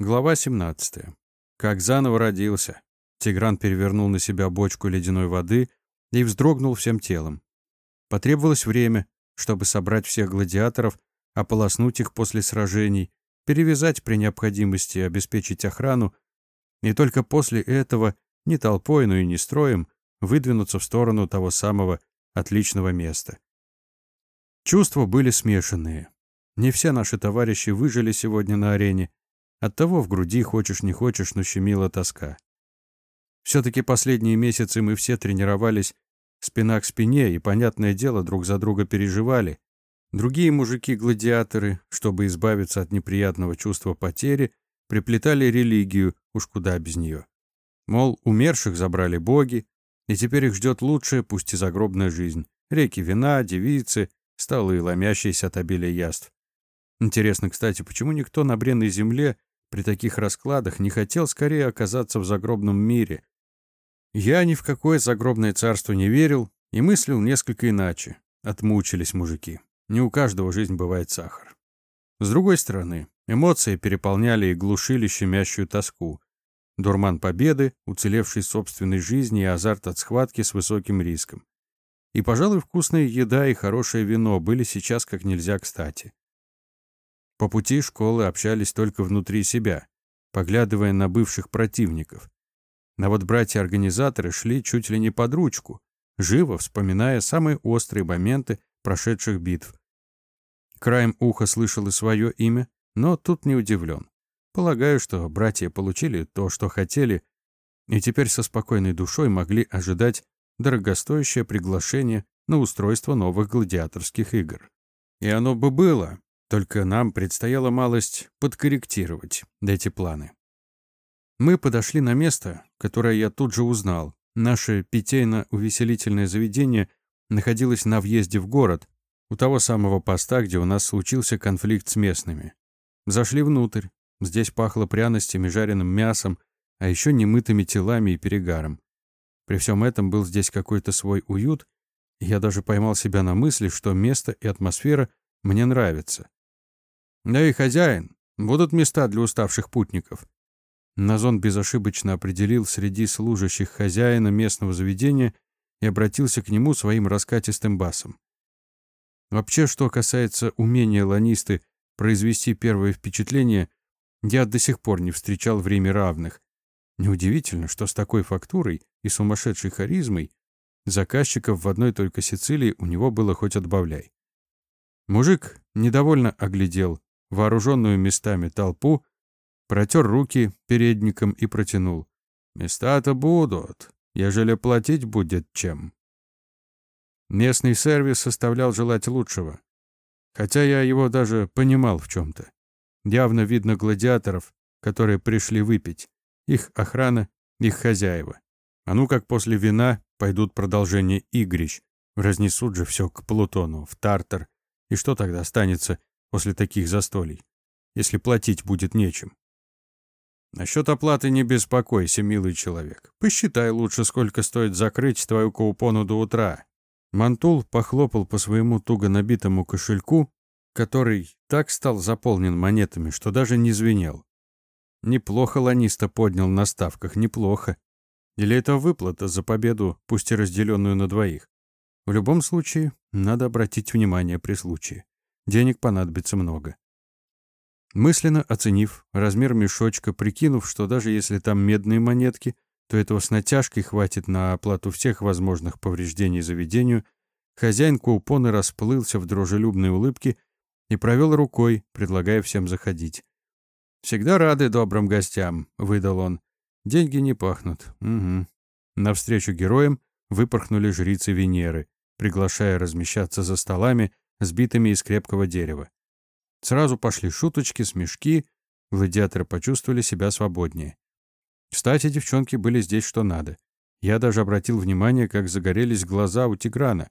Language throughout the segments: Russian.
Глава 17. Как заново родился. Тигран перевернул на себя бочку ледяной воды и вздрогнул всем телом. Потребовалось время, чтобы собрать всех гладиаторов, ополоснуть их после сражений, перевязать при необходимости, обеспечить охрану, и только после этого, не толпой, но и не строем, выдвинуться в сторону того самого отличного места. Чувства были смешанные. Не все наши товарищи выжили сегодня на арене, Оттого в груди, хочешь не хочешь, но щемила тоска. Все-таки последние месяцы мы все тренировались спина к спине и, понятное дело, друг за друга переживали. Другие мужики-гладиаторы, чтобы избавиться от неприятного чувства потери, приплетали религию, уж куда без нее. Мол, умерших забрали боги, и теперь их ждет лучшая, пусть и загробная жизнь. Реки вина, девицы, столы, ломящиеся от обилия яств. Интересно, кстати, почему никто на бренной земле при таких раскладах не хотел скорее оказаться в загробном мире. Я ни в какое загробное царство не верил и мыслил несколько иначе. Отмучились мужики. Не у каждого жизнь бывает сахар. С другой стороны, эмоции переполняли и глушили щемящую тоску. Дурман победы, уцелевший собственной жизни и азарт от схватки с высоким риском. И, пожалуй, вкусная еда и хорошее вино были сейчас как нельзя кстати. По пути школы общались только внутри себя, поглядывая на бывших противников. А вот братья-организаторы шли чуть ли не под ручку, живо вспоминая самые острые моменты прошедших битв. Краем уха слышал и свое имя, но тут не удивлен. Полагаю, что братья получили то, что хотели, и теперь со спокойной душой могли ожидать дорогостоящее приглашение на устройство новых гладиаторских игр. И оно бы было, только нам предстояло малость подкорректировать эти планы. Мы подошли на место, которое я тут же узнал. Наше питейно-увеселительное заведение находилось на въезде в город, у того самого поста, где у нас случился конфликт с местными. Зашли внутрь. Здесь пахло пряностями, жареным мясом, а еще немытыми телами и перегаром. При всем этом был здесь какой-то свой уют, я даже поймал себя на мысли, что место и атмосфера мне нравятся. Да и хозяин. Будут места для уставших путников. Назон безошибочно определил среди служащих хозяина местного заведения и обратился к нему своим раскатистым басом. Вообще, что касается умения ланисты произвести первое впечатление, я до сих пор не встречал в Риме равных. Неудивительно, что с такой фактурой и сумасшедшей харизмой заказчиков в одной только Сицилии у него было хоть отбавляй. Мужик недовольно оглядел вооруженную местами толпу, протер руки передником и протянул. «Места-то будут, ежели платить будет чем». Местный сервис составлял желать лучшего. Хотя я его даже понимал в чем-то. Явно видно гладиаторов, которые пришли выпить. Их охрана, их хозяева. А ну как после вина пойдут продолжение игрищ. Разнесут же все к Плутону, в Тартар. И что тогда останется после таких застолий, если платить будет нечем. Насчет оплаты не беспокойся, милый человек. Посчитай лучше, сколько стоит закрыть твою каупону до утра. Мантул похлопал по своему туго набитому кошельку, который так стал заполнен монетами, что даже не звенел. Неплохо ланиста поднял на ставках, неплохо. Или это выплата за победу, пусть и разделенную на двоих. В любом случае, надо обратить внимание при случае. Денег понадобится много. Мысленно оценив размер мешочка, прикинув, что даже если там медные монетки, то этого с натяжкой хватит на оплату всех возможных повреждений заведению, хозяин купона расплылся в дружелюбной улыбке и провел рукой, предлагая всем заходить. «Всегда рады добрым гостям», — выдал он. «Деньги не пахнут». «Угу». Навстречу героям выпорхнули жрицы Венеры, приглашая размещаться за столами, сбитыми из крепкого дерева. Сразу пошли шуточки, смешки, гладиаторы почувствовали себя свободнее. Кстати, девчонки были здесь что надо. Я даже обратил внимание, как загорелись глаза у Тиграна,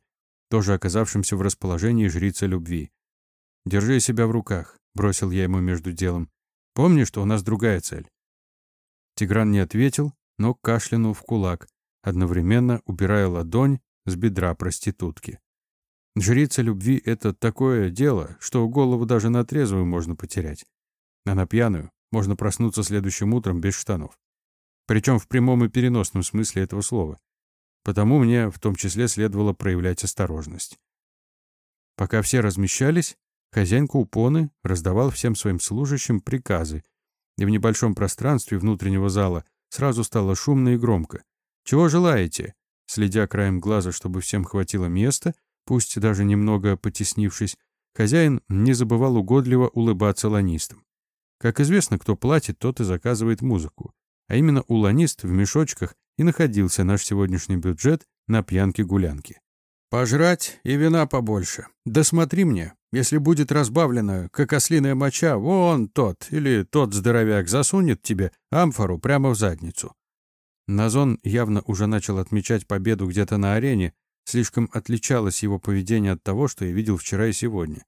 тоже оказавшимся в расположении жрицы любви. «Держи себя в руках», — бросил я ему между делом. «Помни, что у нас другая цель». Тигран не ответил, но кашлянул в кулак, одновременно убирая ладонь с бедра проститутки. Жрица любви — это такое дело, что голову даже на трезвую можно потерять. А на пьяную можно проснуться следующим утром без штанов. Причем в прямом и переносном смысле этого слова. Потому мне в том числе следовало проявлять осторожность. Пока все размещались, хозяин Купоны раздавал всем своим служащим приказы, и в небольшом пространстве внутреннего зала сразу стало шумно и громко. «Чего желаете?» Следя краем глаза, чтобы всем хватило места, пусть даже немного потеснившись, хозяин не забывал угодливо улыбаться ланистам. Как известно, кто платит, тот и заказывает музыку. А именно у ланист в мешочках и находился наш сегодняшний бюджет на пьянки-гулянки. «Пожрать и вина побольше. Да смотри мне, если будет разбавлено, как ослиная моча, вон тот или тот здоровяк засунет тебе амфору прямо в задницу». Назон явно уже начал отмечать победу где-то на арене, слишком отличалось его поведение от того, что я видел вчера и сегодня.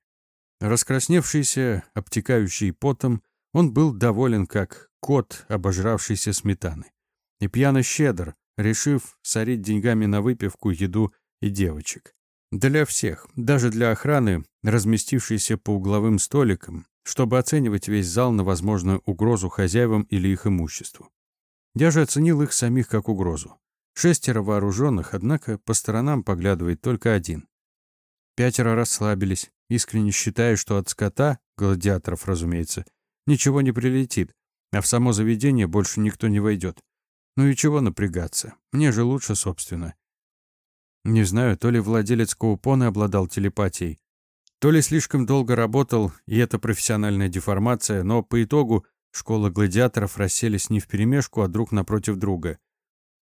Раскрасневшийся, обтекающий потом, он был доволен, как кот, обожравшийся сметаны. И пьяно щедр, решив сорить деньгами на выпивку, еду и девочек. Для всех, даже для охраны, разместившейся по угловым столикам, чтобы оценивать весь зал на возможную угрозу хозяевам или их имуществу. Я же оценил их самих как угрозу. Шестеро вооруженных, однако по сторонам поглядывает только один. Пятеро расслабились, искренне считая, что от скота, гладиаторов, разумеется, ничего не прилетит, а в само заведение больше никто не войдет. Ну и чего напрягаться? Мне же лучше, собственно. Не знаю, то ли владелец Коупона обладал телепатией, то ли слишком долго работал, и это профессиональная деформация, но по итогу школа гладиаторов расселись не вперемешку, а друг напротив друга.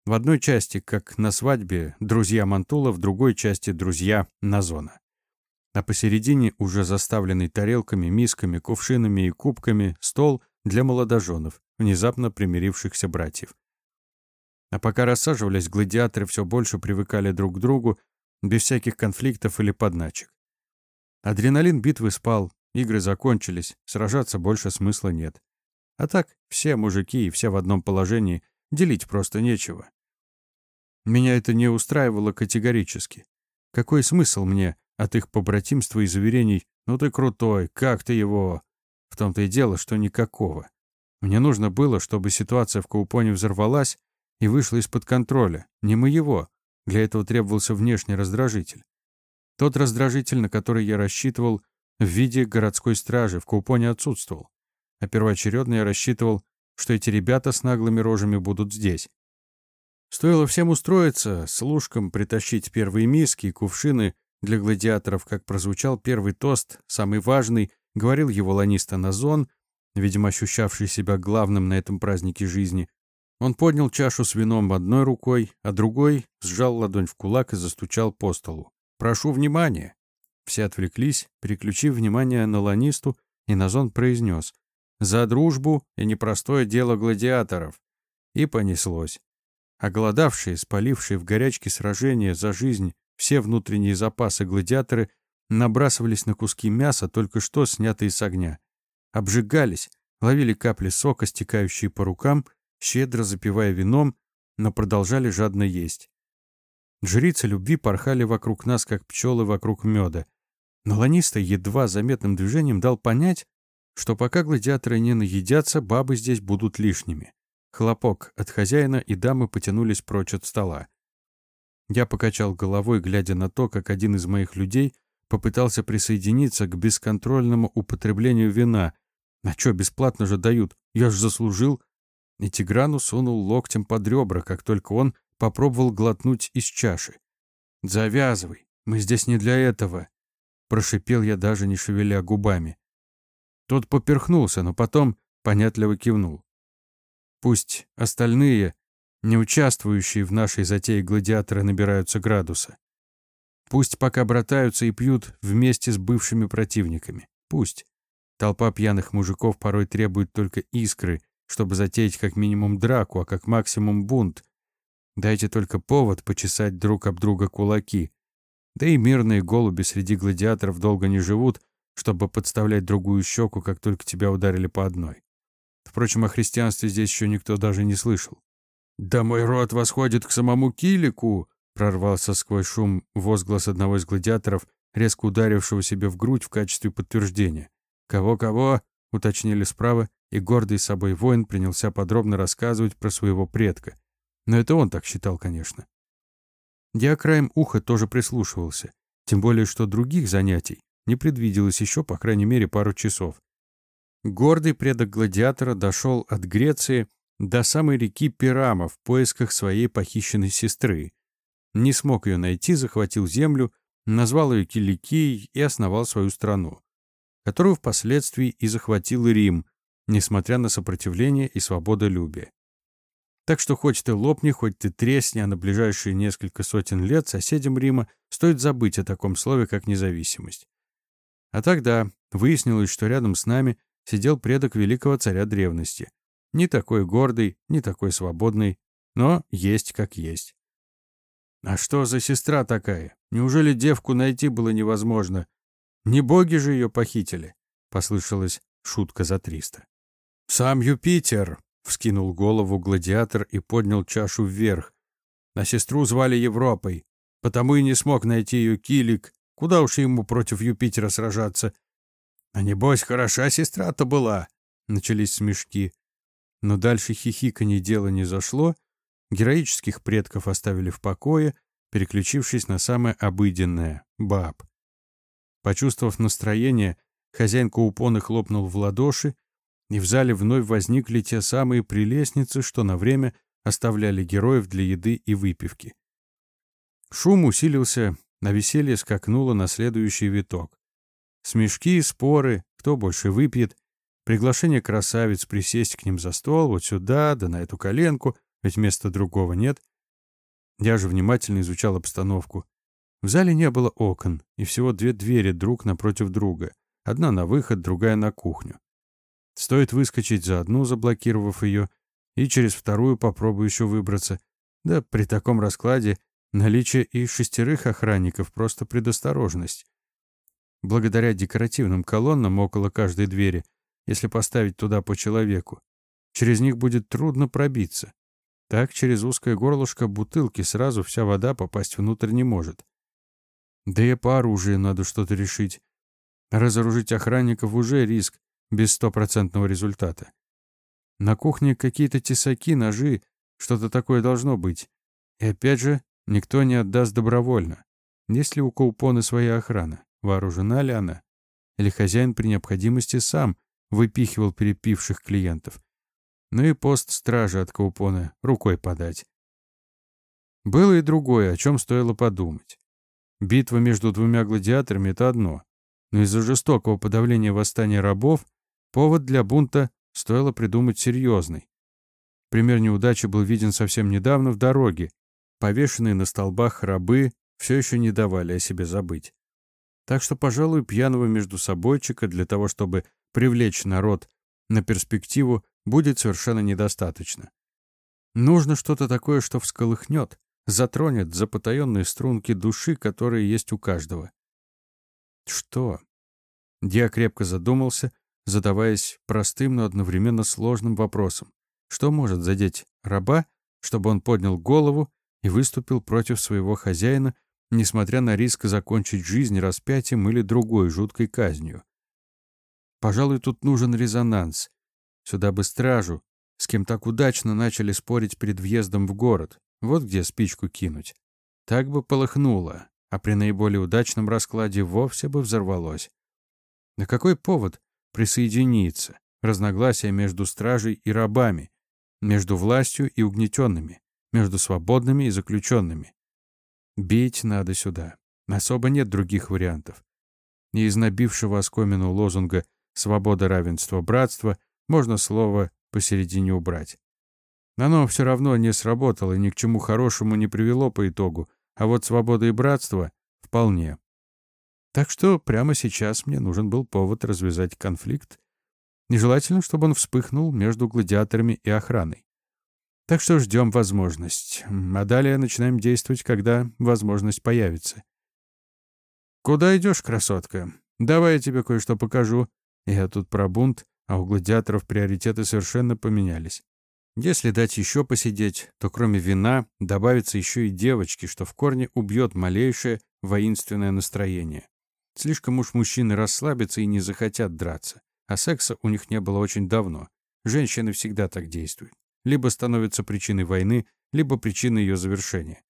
В одной части, как на свадьбе, друзья Мантула, в другой части друзья Назона а посередине уже заставленный тарелками, мисками, кувшинами и кубками стол для молодоженов, внезапно примирившихся братьев. А пока рассаживались, гладиаторы все больше привыкали друг к другу, без всяких конфликтов или подначек. Адреналин битвы спал, игры закончились, сражаться больше смысла нет. А так, все мужики и все в одном положении, делить просто нечего. Меня это не устраивало категорически. Какой смысл мне от их побратимства и заверений «Ну ты крутой, как ты его?» В том-то и дело, что никакого. Мне нужно было, чтобы ситуация в Каупоне взорвалась и вышла из-под контроля, не моего. Для этого требовался внешний раздражитель. Тот раздражитель, на который я рассчитывал, в виде городской стражи в Каупоне отсутствовал. А первоочередно я рассчитывал, что эти ребята с наглыми рожами будут здесь. Стоило всем устроиться, служкам притащить первые миски и кувшины для гладиаторов, как прозвучал первый тост, самый важный, говорил его ланиста Назон, видимо, ощущавший себя главным на этом празднике жизни. Он поднял чашу с вином одной рукой, а другой сжал ладонь в кулак и застучал по столу. «Прошу внимания!» Все отвлеклись, переключив внимание на ланисту, и Назон произнес «За дружбу и непростое дело гладиаторов!» И понеслось. Оголодавшие, спалившие в горячке сражения за жизнь все внутренние запасы гладиаторы набрасывались на куски мяса, только что снятые с огня. Обжигались, ловили капли сока, стекающие по рукам, щедро запивая вином, но продолжали жадно есть. Жрицы любви порхали вокруг нас, как пчелы вокруг меда. Но Ланиста едва заметным движением дал понять, что пока гладиаторы не наедятся, бабы здесь будут лишними. Хлопок от хозяина и дамы потянулись прочь от стола. Я покачал головой, глядя на то, как один из моих людей попытался присоединиться к бесконтрольному употреблению вина. А что, бесплатно же дают? Я ж заслужил. И Тиграну сунул локтем под ребра, как только он попробовал глотнуть из чаши. «Завязывай, мы здесь не для этого», — прошипел я, даже не шевеля губами. Тот поперхнулся, но потом понятливо кивнул. Пусть остальные не участвующие в нашей затее гладиаторы набираются градуса. Пусть пока братаются и пьют вместе с бывшими противниками. Пусть. Толпа пьяных мужиков порой требует только искры, чтобы затеять как минимум драку, а как максимум бунт. Дайте только повод почесать друг об друга кулаки. Да и мирные голуби среди гладиаторов долго не живут, чтобы подставлять другую щеку, как только тебя ударили по одной. Впрочем, о христианстве здесь еще никто даже не слышал. «Да мой род восходит к самому Килику!» прорвался сквозь шум возглас одного из гладиаторов, резко ударившего себе в грудь в качестве подтверждения. «Кого-кого?» — уточнили справа, и гордый собой воин принялся подробно рассказывать про своего предка. Но это он так считал, конечно. Я краем уха тоже прислушивался, тем более, что других занятий не предвиделось еще, по крайней мере, пару часов. Гордый предок гладиатора дошел от Греции до самой реки Пирама в поисках своей похищенной сестры. Не смог ее найти, захватил землю, назвал ее Киликией и основал свою страну, которую впоследствии и захватил Рим, несмотря на сопротивление и свободолюбие. Так что хоть ты лопни, хоть ты тресни, а на ближайшие несколько сотен лет соседям Рима стоит забыть о таком слове, как независимость. А тогда выяснилось, что рядом с нами сидел предок великого царя древности. Не такой гордый, не такой свободный, но есть как есть. А что за сестра такая? Неужели девку найти было невозможно? Не боги же ее похитили? Послышалась шутка за триста. Сам Юпитер, вскинул голову гладиатор и поднял чашу вверх. На сестру звали Европой, потому и не смог найти ее килик. Куда уж ему против Юпитера сражаться? А небось, хороша сестра-то была. Начались смешки. Но дальше хихиканье дело не зашло. Героических предков оставили в покое, переключившись на самое обыденное — баб. Почувствовав настроение, хозяин Каупоны хлопнул в ладоши, и в зале вновь возникли те самые прелестницы, что на время оставляли героев для еды и выпивки. Шум усилился, на веселье скакнуло на следующий виток. Смешки, споры, кто больше выпьет, приглашение красавиц присесть к ним за стол, вот сюда, да на эту коленку, ведь места другого нет. Я же внимательно изучал обстановку. В зале не было окон, и всего две двери друг напротив друга. Одна на выход, другая на кухню. Стоит выскочить за одну, заблокировав ее, и через вторую попробую еще выбраться. Да при таком раскладе наличие и шестерых охранников — просто предосторожность. Благодаря декоративным колоннам около каждой двери, если поставить туда по человеку, через них будет трудно пробиться. Так через узкое горлышко бутылки сразу вся вода попасть внутрь не может. Да и по оружию надо что-то решить. Разоружить охранников уже риск, без стопроцентного результата. На кухне какие-то тесаки, ножи, что-то такое должно быть. И опять же, никто не отдаст добровольно. Есть ли у Каупоны своя охрана? Вооружена ли она? Или хозяин при необходимости сам выпихивал перепивших клиентов? Ну и пост стражи от Каупона рукой подать. Было и другое, о чем стоило подумать. Битва между двумя гладиаторами — это одно. Но из-за жестокого подавления восстания рабов повод для бунта стоило придумать серьезный. Пример неудачи был виден совсем недавно в дороге. Повешенные на столбах рабы все еще не давали о себе забыть. Так что, пожалуй, пьяного между собойчика для того, чтобы привлечь народ на перспективу, будет совершенно недостаточно. Нужно что-то такое, что всколыхнет, затронет запотаенные струнки души, которые есть у каждого. Что? Диа крепко задумался, задаваясь простым, но одновременно сложным вопросом. Что может задеть раба, чтобы он поднял голову и выступил против своего хозяина, несмотря на риск закончить жизнь распятием или другой жуткой казнью. Пожалуй, тут нужен резонанс. Сюда бы стражу, с кем так удачно начали спорить перед въездом в город. Вот где спичку кинуть. Так бы полыхнуло, а при наиболее удачном раскладе вовсе бы взорвалось. На какой повод присоединиться? Разногласия между стражей и рабами, между властью и угнетенными, между свободными и заключенными. Бить надо сюда. Особо нет других вариантов. И из набившего оскомину лозунга «Свобода, равенство, братство» можно слово посередине убрать. Оно все равно не сработало и ни к чему хорошему не привело по итогу, а вот свобода и братство — вполне. Так что прямо сейчас мне нужен был повод развязать конфликт. Нежелательно, чтобы он вспыхнул между гладиаторами и охраной. Так что ждем возможность. А далее начинаем действовать, когда возможность появится. «Куда идешь, красотка? Давай я тебе кое-что покажу». Я тут про бунт, а у гладиаторов приоритеты совершенно поменялись. Если дать еще посидеть, то кроме вина добавится еще и девочки, что в корне убьет малейшее воинственное настроение. Слишком уж мужчины расслабятся и не захотят драться. а секса у них не было очень давно. Женщины всегда так действуют. Либо становятся причиной войны, либо причиной ее завершения.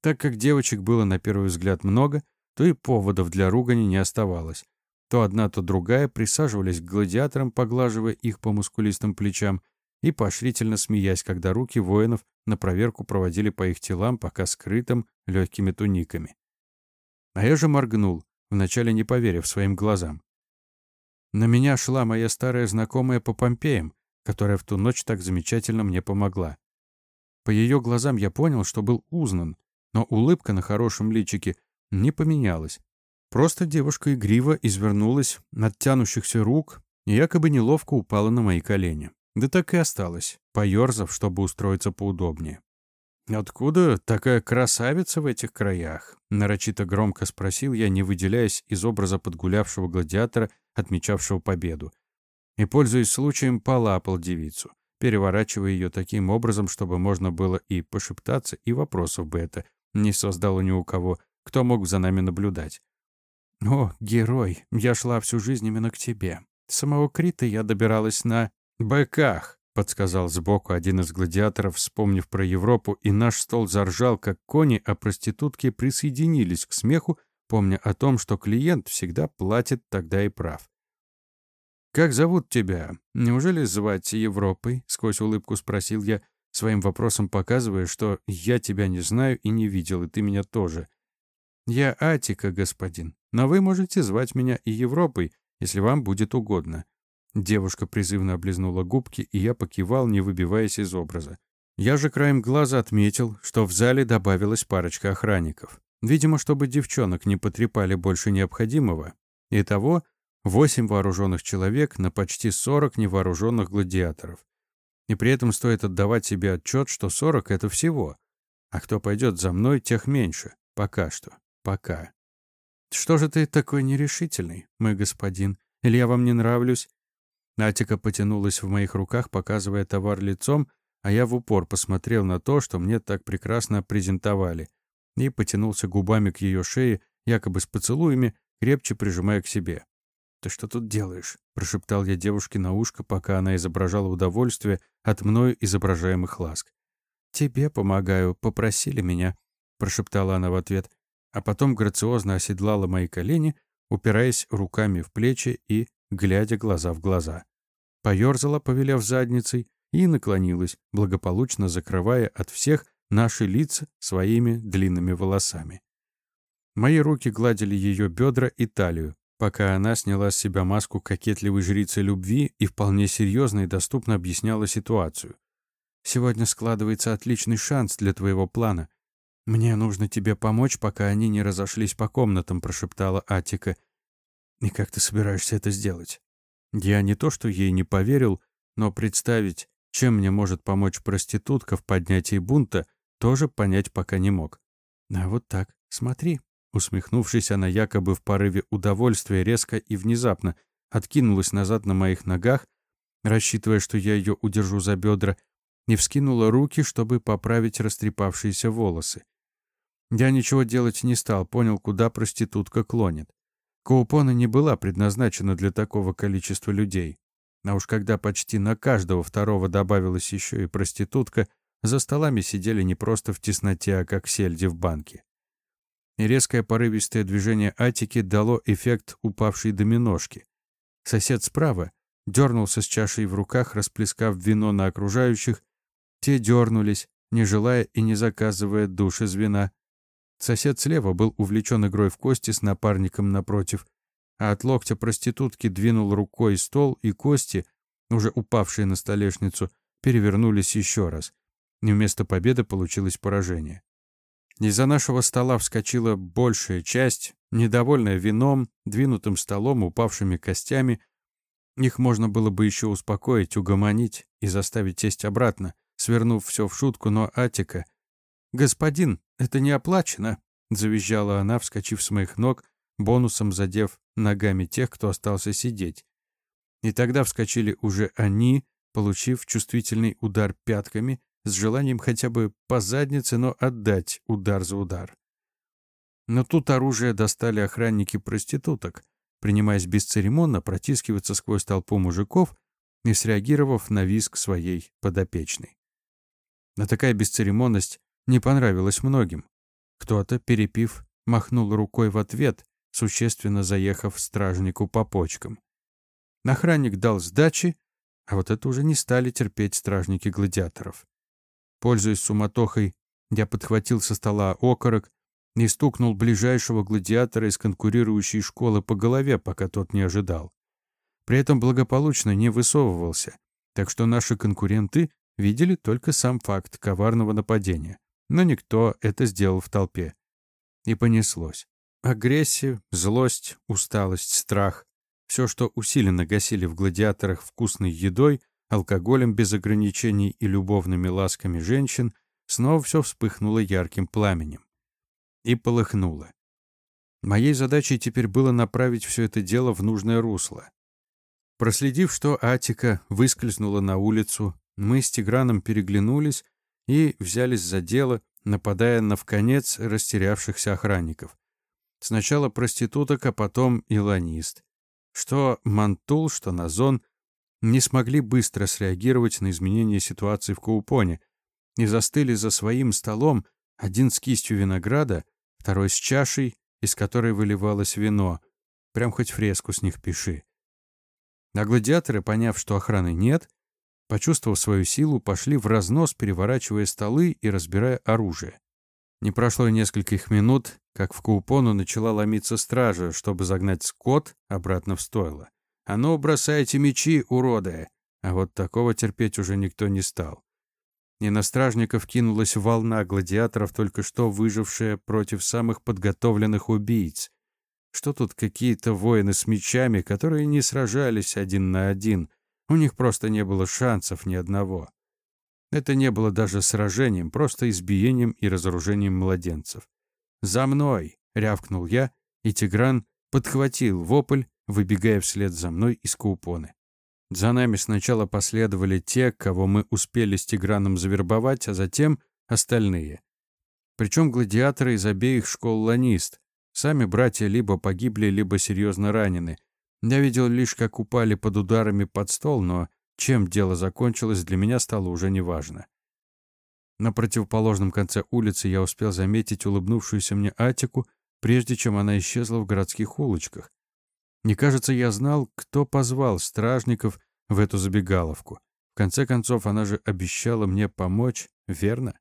Так как девочек было на первый взгляд много, то и поводов для ругани не оставалось. То одна, то другая присаживались к гладиаторам, поглаживая их по мускулистым плечам и поощрительно смеясь, когда руки воинов на проверку проводили по их телам, пока скрытым легкими туниками. А я же моргнул, вначале не поверив своим глазам. На меня шла моя старая знакомая по Помпеям, которая в ту ночь так замечательно мне помогла. По ее глазам я понял, что был узнан, но улыбка на хорошем личике не поменялась. Просто девушка игриво извернулась от тянущихся рук и якобы неловко упала на мои колени. Да так и осталась, поерзав, чтобы устроиться поудобнее. «Откуда такая красавица в этих краях?» Нарочито громко спросил я, не выделяясь из образа подгулявшего гладиатора, отмечавшего победу. И, пользуясь случаем, полапал девицу, переворачивая ее таким образом, чтобы можно было и пошептаться, и вопросов бы это не создало ни у кого, кто мог за нами наблюдать. «О, герой, я шла всю жизнь именно к тебе. С самого Крита я добиралась на быках», — подсказал сбоку один из гладиаторов, вспомнив про Европу, и наш стол заржал, как кони, а проститутки присоединились к смеху, помня о том, что клиент всегда платит тогда и прав. «Как зовут тебя? Неужели звать Европой?» — сквозь улыбку спросил я, своим вопросом показывая, что я тебя не знаю и не видел, и ты меня тоже. Я Атика, господин, но вы можете звать меня и Европой, если вам будет угодно. Девушка призывно облизнула губки, и я покивал, не выбиваясь из образа. Я же краем глаза отметил, что в зале добавилась парочка охранников. Видимо, чтобы девчонок не потрепали больше необходимого. Итого восемь вооруженных человек на почти сорок невооруженных гладиаторов. И при этом стоит отдавать себе отчет, что 40 — это всего. А кто пойдет за мной, тех меньше. Пока что. Пока. Что же ты такой нерешительный, мой господин? Или я вам не нравлюсь? Натика потянулась в моих руках, показывая товар лицом, а я в упор посмотрел на то, что мне так прекрасно презентовали, и потянулся губами к ее шее, якобы с поцелуями, крепче прижимая к себе. «Ты что тут делаешь?» — прошептал я девушке на ушко, пока она изображала удовольствие от мною изображаемых ласк. «Тебе помогаю, попросили меня», — прошептала она в ответ, а потом грациозно оседлала мои колени, упираясь руками в плечи и глядя глаза в глаза. Поёрзала, повелев задницей, и наклонилась, благополучно закрывая от всех наши лица своими длинными волосами. Мои руки гладили ее бедра и талию, пока она сняла с себя маску кокетливой жрицы любви и вполне серьезно и доступно объясняла ситуацию. «Сегодня складывается отличный шанс для твоего плана. Мне нужно тебе помочь, пока они не разошлись по комнатам», — прошептала Атика. «И как ты собираешься это сделать?» Я не то что ей не поверил, но представить, чем мне может помочь проститутка в поднятии бунта, тоже понять пока не мог. «А вот так, смотри», Усмехнувшись, она якобы в порыве удовольствия резко и внезапно откинулась назад на моих ногах, рассчитывая, что я ее удержу за бедра, и вскинула руки, чтобы поправить растрепавшиеся волосы. Я ничего делать не стал, понял, куда проститутка клонит. Коупона не была предназначена для такого количества людей. А уж когда почти на каждого второго добавилась еще и проститутка, за столами сидели не просто в тесноте, а как сельди в банке резкое порывистое движение Атики дало эффект упавшей доминошки. Сосед справа дернулся с чашей в руках, расплескав вино на окружающих. Те дернулись, не желая и не заказывая душ из вина. Сосед слева был увлечен игрой в кости с напарником напротив, а от локтя проститутки двинул рукой стол, и кости, уже упавшие на столешницу, перевернулись еще раз. И вместо победы получилось поражение. Из-за нашего стола вскочила большая часть, недовольная вином, двинутым столом, упавшими костями. Их можно было бы еще успокоить, угомонить и заставить сесть обратно, свернув все в шутку, но Атика... «Господин, это не оплачено!» — завизжала она, вскочив с моих ног, бонусом задев ногами тех, кто остался сидеть. И тогда вскочили уже они, получив чувствительный удар пятками, с желанием хотя бы по заднице, но отдать удар за удар. Но тут оружие достали охранники проституток, принимаясь бесцеремонно протискиваться сквозь толпу мужиков и среагировав на визг своей подопечной. Но такая бесцеремонность не понравилась многим. Кто-то, перепив, махнул рукой в ответ, существенно заехав стражнику по почкам. Охранник дал сдачи, а вот это уже не стали терпеть стражники гладиаторов. Пользуясь суматохой, я подхватил со стола окорок и стукнул ближайшего гладиатора из конкурирующей школы по голове, пока тот не ожидал. При этом благополучно не высовывался, так что наши конкуренты видели только сам факт коварного нападения, но никто это сделал в толпе. И понеслось. Агрессия, злость, усталость, страх — все, что усиленно гасили в гладиаторах вкусной едой, алкоголем без ограничений и любовными ласками женщин, снова все вспыхнуло ярким пламенем. И полыхнуло. Моей задачей теперь было направить все это дело в нужное русло. Проследив, что Атика выскользнула на улицу, мы с Тиграном переглянулись и взялись за дело, нападая на вконец растерявшихся охранников. Сначала проституток, а потом илонист. Что Мантул, что Назон не смогли быстро среагировать на изменение ситуации в Каупоне и застыли за своим столом, один с кистью винограда, второй с чашей, из которой выливалось вино. Прям хоть фреску с них пиши. А гладиаторы, поняв, что охраны нет, почувствовав свою силу, пошли в разнос, переворачивая столы и разбирая оружие. Не прошло и нескольких минут, как в Каупону начала ломиться стража, чтобы загнать скот обратно в стойло. «А ну, бросайте мечи, уроды!» А вот такого терпеть уже никто не стал. И на стражников кинулась волна гладиаторов, только что выжившая против самых подготовленных убийц. Что тут какие-то воины с мечами, которые не сражались один на один. У них просто не было шансов ни одного. Это не было даже сражением, просто избиением и разоружением младенцев. «За мной!» — рявкнул я, и Тигран подхватил вопль, выбегая вслед за мной из Каупоны. За нами сначала последовали те, кого мы успели с Тиграном завербовать, а затем остальные. Причем гладиаторы из обеих школ ланист, Сами братья либо погибли, либо серьезно ранены. Я видел лишь, как упали под ударами под стол, но чем дело закончилось, для меня стало уже неважно. На противоположном конце улицы я успел заметить улыбнувшуюся мне Атику, прежде чем она исчезла в городских улочках. Не кажется, я знал, кто позвал стражников в эту забегаловку. В конце концов, она же обещала мне помочь, верно?